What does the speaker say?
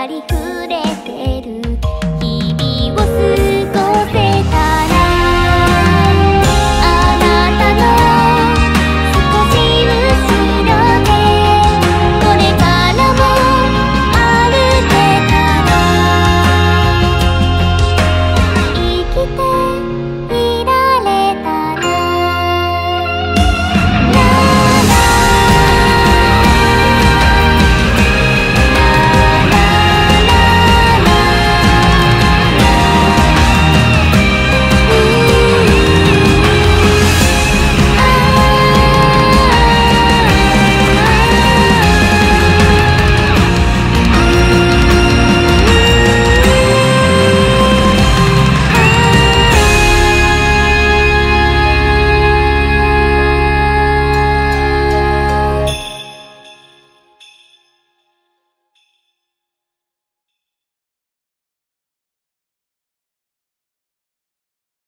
ありふれてる。日々を過